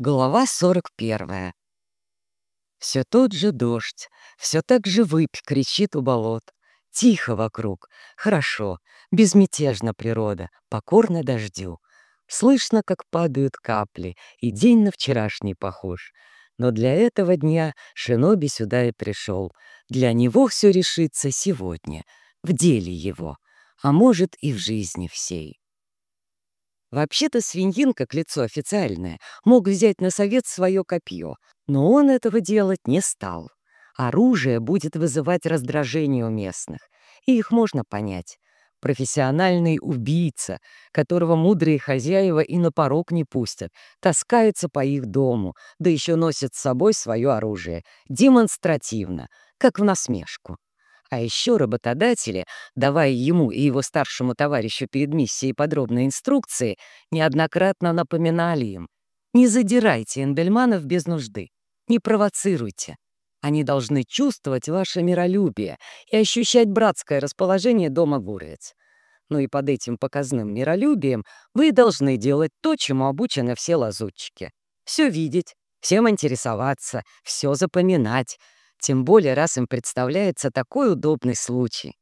Глава 41. Все тот же дождь, все так же выпь кричит у болот. Тихо вокруг, хорошо, безмятежна природа, покорна дождю. Слышно, как падают капли, и день на вчерашний похож. Но для этого дня Шиноби сюда и пришел. Для него все решится сегодня, в деле его, а может и в жизни всей. Вообще-то свиньин, как лицо официальное, мог взять на совет свое копье, но он этого делать не стал. Оружие будет вызывать раздражение у местных, и их можно понять. Профессиональный убийца, которого мудрые хозяева и на порог не пустят, таскается по их дому, да еще носит с собой свое оружие, демонстративно, как в насмешку. А еще работодатели, давая ему и его старшему товарищу перед миссией подробные инструкции, неоднократно напоминали им «Не задирайте эндельманов без нужды, не провоцируйте». Они должны чувствовать ваше миролюбие и ощущать братское расположение дома Гурец. Ну и под этим показным миролюбием вы должны делать то, чему обучены все лазутчики. Все видеть, всем интересоваться, все запоминать, тем более раз им представляется такой удобный случай.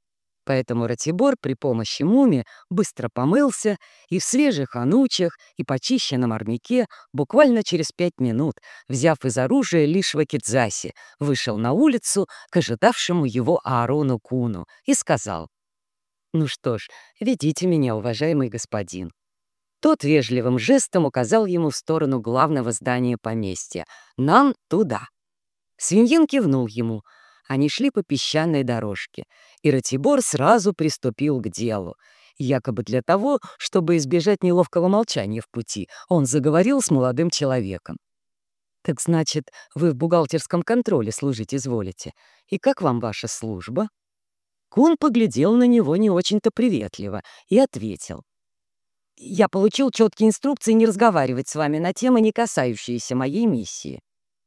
Поэтому Ратибор при помощи муми быстро помылся и в свежих анучах и почищенном армяке буквально через пять минут, взяв из оружия лишь вакидзаси, вышел на улицу к ожидавшему его Аарону Куну и сказал, «Ну что ж, ведите меня, уважаемый господин». Тот вежливым жестом указал ему в сторону главного здания поместья. «Нам туда». Свиньин кивнул ему. Они шли по песчаной дорожке, и Ратибор сразу приступил к делу. Якобы для того, чтобы избежать неловкого молчания в пути, он заговорил с молодым человеком. «Так значит, вы в бухгалтерском контроле служить изволите. И как вам ваша служба?» Кун поглядел на него не очень-то приветливо и ответил. «Я получил четкие инструкции не разговаривать с вами на темы, не касающиеся моей миссии».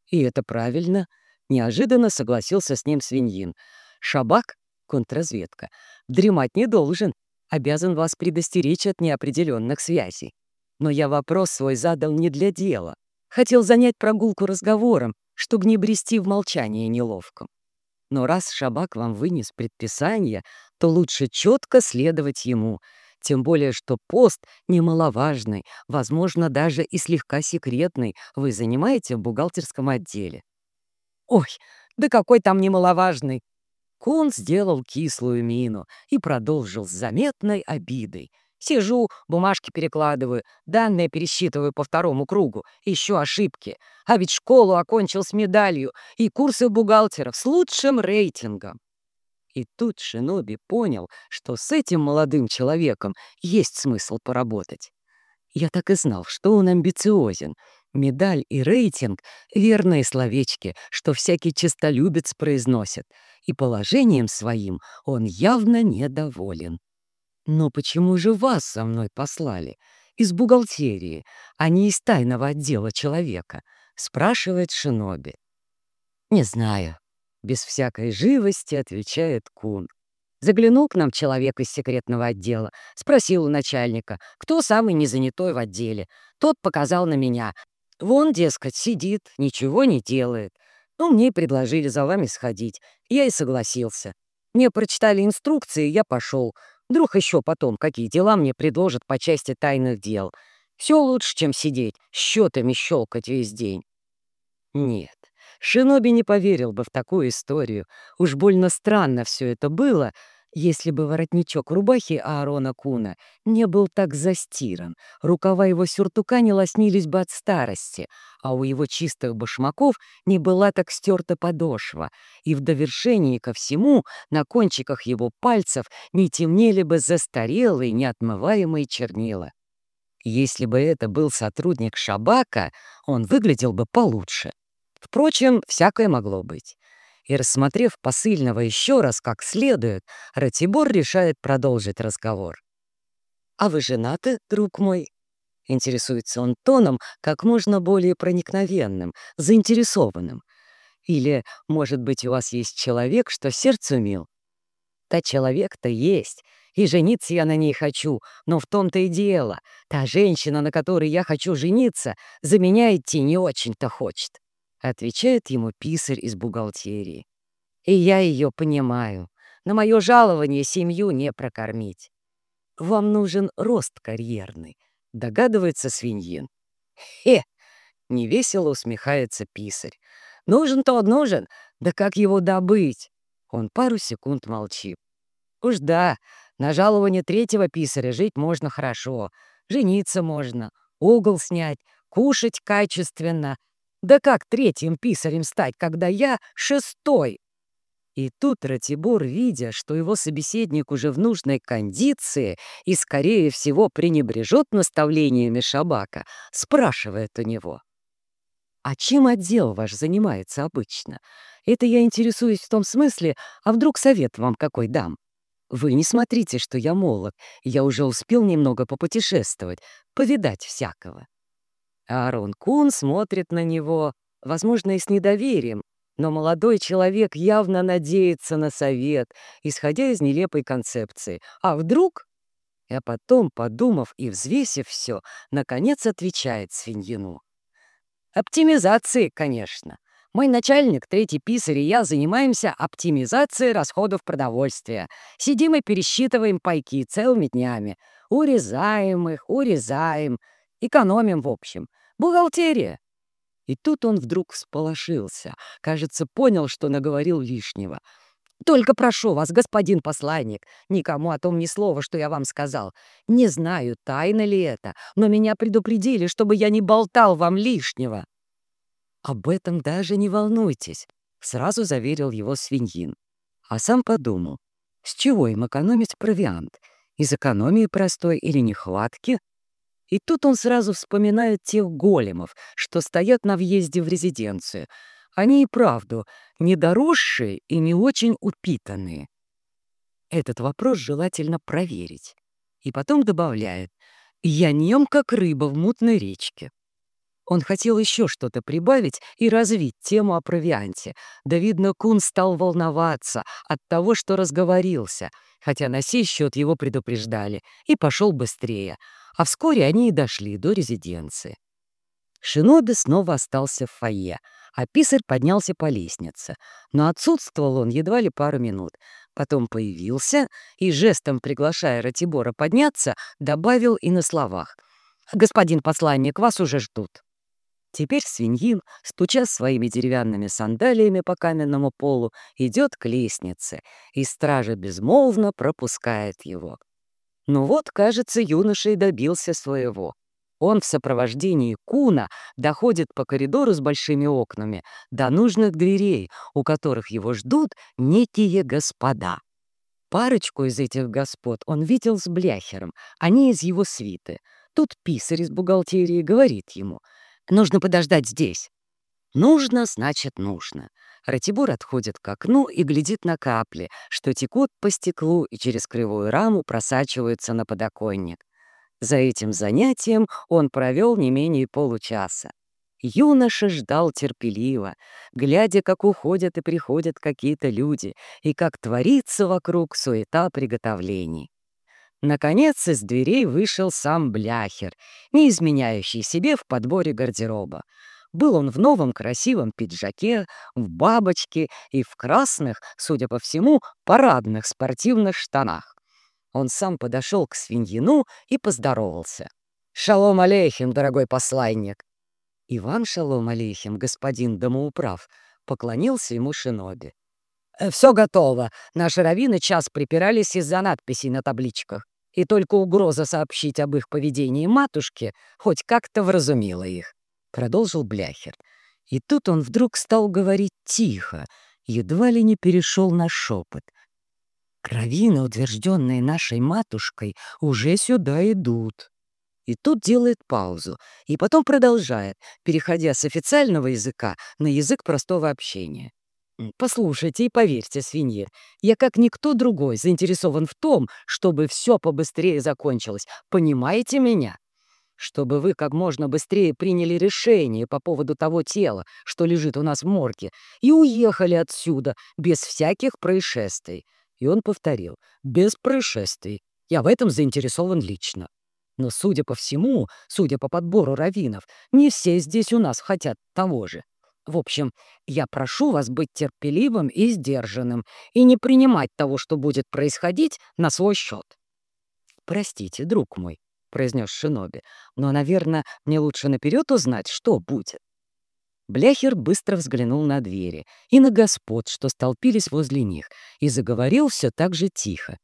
«И это правильно», Неожиданно согласился с ним свиньин. «Шабак, контрразведка, дремать не должен, обязан вас предостеречь от неопределенных связей. Но я вопрос свой задал не для дела. Хотел занять прогулку разговором, чтобы не брести в молчании неловком. Но раз Шабак вам вынес предписание, то лучше четко следовать ему, тем более что пост немаловажный, возможно, даже и слегка секретный, вы занимаете в бухгалтерском отделе. Ой, да какой там немаловажный. Кун сделал кислую мину и продолжил с заметной обидой. Сижу, бумажки перекладываю, данные пересчитываю по второму кругу, ищу ошибки. А ведь школу окончил с медалью и курсы бухгалтеров с лучшим рейтингом. И тут Шиноби понял, что с этим молодым человеком есть смысл поработать. Я так и знал, что он амбициозен, Медаль и рейтинг — верные словечки, что всякий честолюбец произносит, и положением своим он явно недоволен. «Но почему же вас со мной послали? Из бухгалтерии, а не из тайного отдела человека?» — спрашивает Шиноби. «Не знаю», — без всякой живости отвечает Кун. Заглянул к нам человек из секретного отдела, спросил у начальника, кто самый незанятой в отделе. Тот показал на меня, Вон, дескать, сидит, ничего не делает. Ну, мне предложили за вами сходить. Я и согласился. Мне прочитали инструкции, я пошел. Вдруг еще потом какие дела мне предложат по части тайных дел. Все лучше, чем сидеть, счетами щелкать весь день. Нет, Шиноби не поверил бы в такую историю. Уж больно странно все это было — если бы воротничок рубахи Аарона Куна не был так застиран, рукава его сюртука не лоснились бы от старости, а у его чистых башмаков не была так стерта подошва, и в довершении ко всему на кончиках его пальцев не темнели бы застарелые, неотмываемые чернила. Если бы это был сотрудник Шабака, он выглядел бы получше. Впрочем, всякое могло быть и, рассмотрев посыльного еще раз как следует, Ратибор решает продолжить разговор. «А вы женаты, друг мой?» Интересуется он тоном как можно более проникновенным, заинтересованным. Или, может быть, у вас есть человек, что сердцу мил? Да человек-то есть, И жениться я на ней хочу, но в том-то и дело. Та женщина, на которой я хочу жениться, за меня идти не очень-то хочет. Отвечает ему писарь из бухгалтерии. И я ее понимаю. На мое жалование семью не прокормить. Вам нужен рост карьерный, догадывается свиньин. Хе! Невесело усмехается писарь. Нужен-то нужен, да как его добыть? Он пару секунд молчит. Уж да, на жалование третьего писаря жить можно хорошо, жениться можно, угол снять, кушать качественно. Да как третьим писарем стать, когда я шестой? И тут Ратибор, видя, что его собеседник уже в нужной кондиции и, скорее всего, пренебрежет наставлениями Шабака, спрашивает у него. «А чем отдел ваш занимается обычно? Это я интересуюсь в том смысле, а вдруг совет вам какой дам? Вы не смотрите, что я молод, я уже успел немного попутешествовать, повидать всякого». Аарон Кун смотрит на него, возможно, и с недоверием, но молодой человек явно надеется на совет, исходя из нелепой концепции. А вдруг? А потом, подумав и взвесив все, наконец отвечает свиньину. Оптимизации, конечно. Мой начальник, третий писарь и я занимаемся оптимизацией расходов продовольствия. Сидим и пересчитываем пайки целыми днями. Урезаем их, урезаем. Экономим, в общем. Бухгалтерия. И тут он вдруг всполошился. Кажется, понял, что наговорил лишнего. «Только прошу вас, господин посланник, никому о том ни слова, что я вам сказал. Не знаю, тайна ли это, но меня предупредили, чтобы я не болтал вам лишнего». «Об этом даже не волнуйтесь», — сразу заверил его свиньин. А сам подумал, с чего им экономить провиант? Из экономии простой или нехватки? И тут он сразу вспоминает тех големов, что стоят на въезде в резиденцию. Они и правду недоросшие и не очень упитанные. Этот вопрос желательно проверить. И потом добавляет «Я нем, как рыба в мутной речке». Он хотел еще что-то прибавить и развить тему о провианте. Да, видно, Кун стал волноваться от того, что разговорился, хотя на сей счет его предупреждали, и пошел быстрее — а вскоре они и дошли до резиденции. Шиноби снова остался в фойе, а писарь поднялся по лестнице. Но отсутствовал он едва ли пару минут. Потом появился и, жестом приглашая Ратибора подняться, добавил и на словах. «Господин посланник, вас уже ждут». Теперь свиньин, стуча своими деревянными сандалиями по каменному полу, идет к лестнице, и стража безмолвно пропускает его. Ну вот, кажется, юноша и добился своего. Он в сопровождении Куна доходит по коридору с большими окнами до нужных дверей, у которых его ждут некие господа. Парочку из этих господ он видел с Бляхером, они из его свиты. Тут писарь из бухгалтерии говорит ему, «Нужно подождать здесь». Нужно, значит, нужно. Ратибор отходит к окну и глядит на капли, что текут по стеклу и через кривую раму просачиваются на подоконник. За этим занятием он провел не менее получаса. Юноша ждал терпеливо, глядя, как уходят и приходят какие-то люди, и как творится вокруг суета приготовлений. Наконец из дверей вышел сам Бляхер, не изменяющий себе в подборе гардероба. Был он в новом красивом пиджаке, в бабочке и в красных, судя по всему, парадных спортивных штанах. Он сам подошел к свиньину и поздоровался. «Шалом алейхим, дорогой посланник!» Иван Шалом алейхим, господин домоуправ, поклонился ему шиноби. «Э, «Все готово. Наши раввины час припирались из-за надписей на табличках, и только угроза сообщить об их поведении матушке хоть как-то вразумила их продолжил Бляхер. И тут он вдруг стал говорить тихо, едва ли не перешел на шепот. Кровины, утвержденные нашей матушкой, уже сюда идут. И тут делает паузу, и потом продолжает, переходя с официального языка на язык простого общения. «Послушайте и поверьте, свинье, я как никто другой заинтересован в том, чтобы все побыстрее закончилось. Понимаете меня?» Чтобы вы как можно быстрее приняли решение по поводу того тела, что лежит у нас в морге, и уехали отсюда без всяких происшествий. И он повторил «без происшествий. Я в этом заинтересован лично». Но, судя по всему, судя по подбору раввинов, не все здесь у нас хотят того же. В общем, я прошу вас быть терпеливым и сдержанным и не принимать того, что будет происходить, на свой счет. «Простите, друг мой», — произнес Шиноби, «но, наверное, мне лучше наперед узнать, что будет». Бляхер быстро взглянул на двери и на господ, что столпились возле них, и заговорил все так же тихо.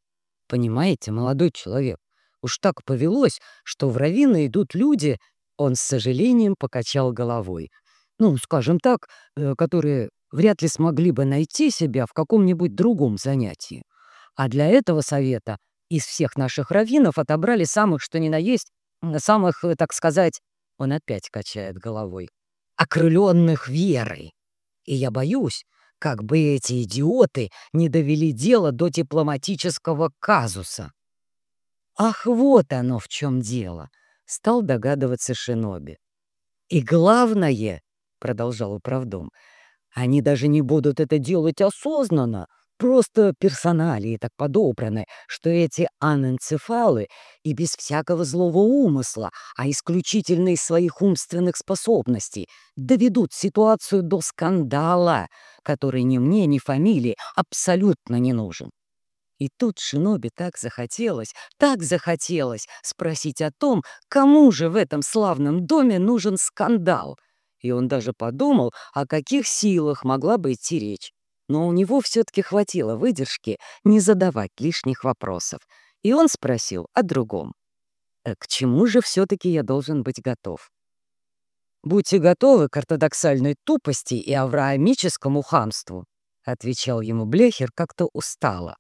«Понимаете, молодой человек, уж так повелось, что в равины идут люди...» Он с сожалением покачал головой. «Ну, скажем так, э, которые вряд ли смогли бы найти себя в каком-нибудь другом занятии. А для этого совета из всех наших раввинов отобрали самых, что ни на есть, самых, э, так сказать, он опять качает головой, окрыленных верой. И я боюсь, как бы эти идиоты не довели дело до дипломатического казуса. Ах, вот оно в чем дело, стал догадываться Шиноби. И главное, продолжал управдом, они даже не будут это делать осознанно, Просто персоналии так подобраны, что эти аненцефалы и без всякого злого умысла, а исключительно из своих умственных способностей, доведут ситуацию до скандала, который ни мне, ни фамилии абсолютно не нужен. И тут Шиноби так захотелось, так захотелось спросить о том, кому же в этом славном доме нужен скандал. И он даже подумал, о каких силах могла бы идти речь но у него все-таки хватило выдержки не задавать лишних вопросов, и он спросил о другом. «Э, «К чему же все-таки я должен быть готов?» «Будьте готовы к ортодоксальной тупости и авраамическому хамству», — отвечал ему Блехер как-то устало.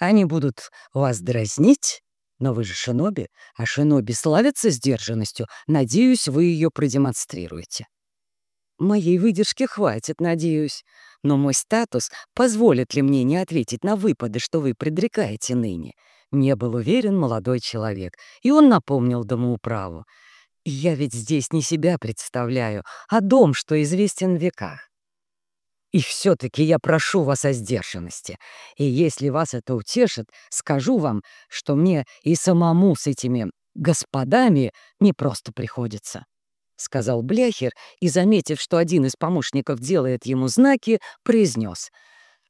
«Они будут вас дразнить, но вы же шиноби, а шиноби славятся сдержанностью. Надеюсь, вы ее продемонстрируете». «Моей выдержки хватит, надеюсь. Но мой статус позволит ли мне не ответить на выпады, что вы предрекаете ныне? Не был уверен молодой человек, и он напомнил домоуправу. Я ведь здесь не себя представляю, а дом, что известен в веках. И все-таки я прошу вас о сдержанности. И если вас это утешит, скажу вам, что мне и самому с этими господами не просто приходится. — сказал Бляхер и, заметив, что один из помощников делает ему знаки, произнес.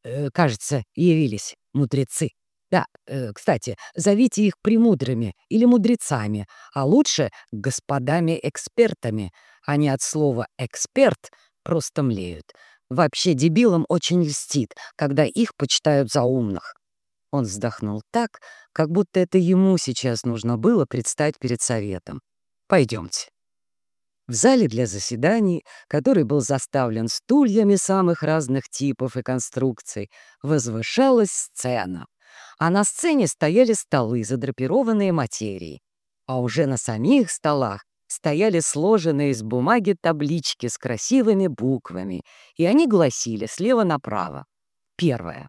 «Э, «Кажется, явились мудрецы. Да, э, кстати, зовите их премудрыми или мудрецами, а лучше господами-экспертами. Они от слова «эксперт» просто млеют. Вообще дебилам очень льстит, когда их почитают за умных». Он вздохнул так, как будто это ему сейчас нужно было предстать перед советом. «Пойдемте». В зале для заседаний, который был заставлен стульями самых разных типов и конструкций, возвышалась сцена. А на сцене стояли столы, задрапированные материей. А уже на самих столах стояли сложенные из бумаги таблички с красивыми буквами, и они гласили слева направо. Первая.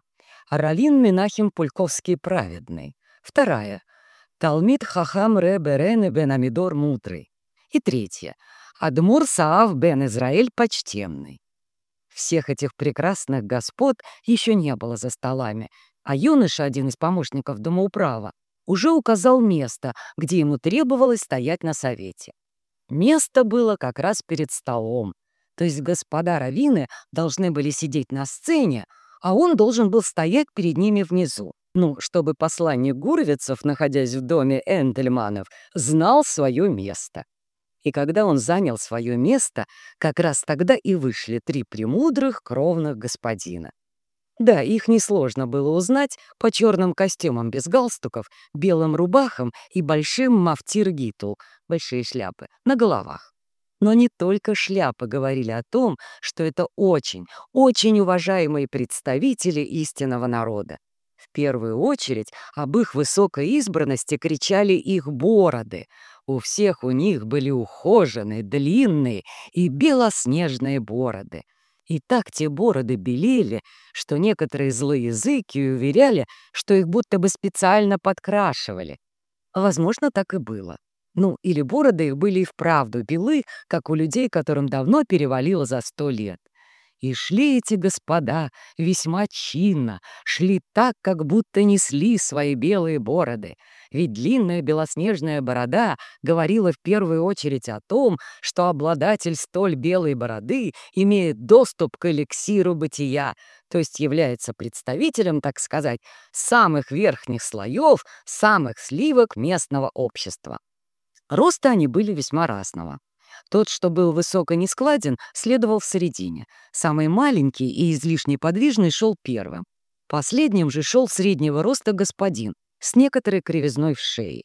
Равин Минахим Пульковский праведный. Вторая. Талмит Хахам Ре Берен Бен Амидор Мудрый. И третья. Адмур Саав бен Израиль почтенный. Всех этих прекрасных господ еще не было за столами, а юноша, один из помощников домоуправа, уже указал место, где ему требовалось стоять на совете. Место было как раз перед столом, то есть господа раввины должны были сидеть на сцене, а он должен был стоять перед ними внизу. Ну, чтобы посланник Гуровицев, находясь в доме Эндельманов, знал свое место. И когда он занял свое место, как раз тогда и вышли три премудрых кровных господина. Да, их несложно было узнать по черным костюмам без галстуков, белым рубахам и большим мафтир-гитул, большие шляпы, на головах. Но не только шляпы говорили о том, что это очень, очень уважаемые представители истинного народа. В первую очередь об их высокой избранности кричали их бороды — у всех у них были ухоженные, длинные и белоснежные бороды. И так те бороды белели, что некоторые злые языки уверяли, что их будто бы специально подкрашивали. Возможно, так и было. Ну, или бороды их были и вправду белы, как у людей, которым давно перевалило за сто лет. И шли эти господа весьма чинно, шли так, как будто несли свои белые бороды. Ведь длинная белоснежная борода говорила в первую очередь о том, что обладатель столь белой бороды имеет доступ к эликсиру бытия, то есть является представителем, так сказать, самых верхних слоев, самых сливок местного общества. Роста они были весьма разного. Тот, что был высоко нескладен, следовал в середине. Самый маленький и излишне подвижный шел первым. Последним же шел среднего роста господин с некоторой кривизной в шее.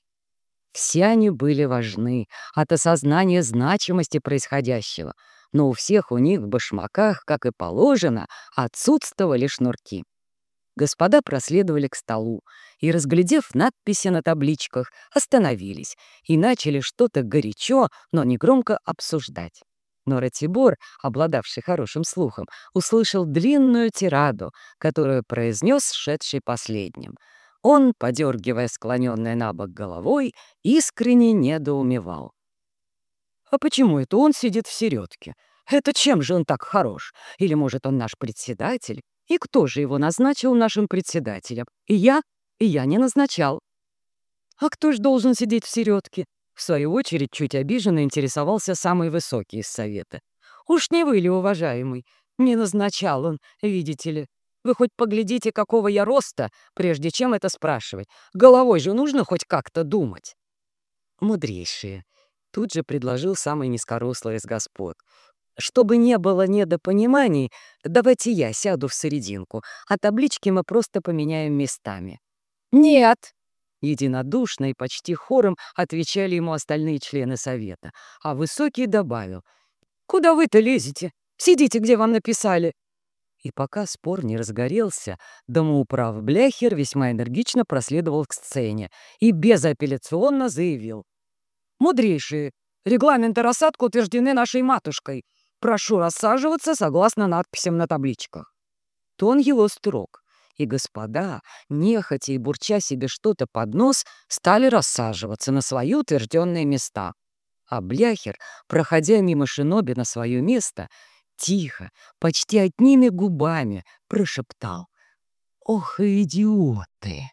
Все они были важны от осознания значимости происходящего, но у всех у них в башмаках, как и положено, отсутствовали шнурки. Господа проследовали к столу и, разглядев надписи на табличках, остановились и начали что-то горячо, но негромко обсуждать. Но Ратибор, обладавший хорошим слухом, услышал длинную тираду, которую произнес шедший последним. Он, подергивая склоненной на бок головой, искренне недоумевал. «А почему это он сидит в середке? Это чем же он так хорош? Или, может, он наш председатель? И кто же его назначил нашим председателем? И я? И я не назначал. А кто ж должен сидеть в середке? В свою очередь, чуть обиженно интересовался самый высокий из совета. Уж не вы ли, уважаемый? Не назначал он, видите ли. Вы хоть поглядите, какого я роста, прежде чем это спрашивать. Головой же нужно хоть как-то думать. Мудрейшие. Тут же предложил самый низкорослый из господ. Чтобы не было недопониманий, давайте я сяду в серединку, а таблички мы просто поменяем местами». «Нет!» Единодушно и почти хором отвечали ему остальные члены совета, а Высокий добавил. «Куда вы-то лезете? Сидите, где вам написали!» И пока спор не разгорелся, домоуправ Бляхер весьма энергично проследовал к сцене и безапелляционно заявил. «Мудрейшие, регламенты рассадку утверждены нашей матушкой. Прошу рассаживаться согласно надписям на табличках. Тон его строг, и господа, нехотя и бурча себе что-то под нос, стали рассаживаться на свои утвержденные места. А Бляхер, проходя мимо Шиноби на свое место, тихо, почти одними губами прошептал «Ох, идиоты!»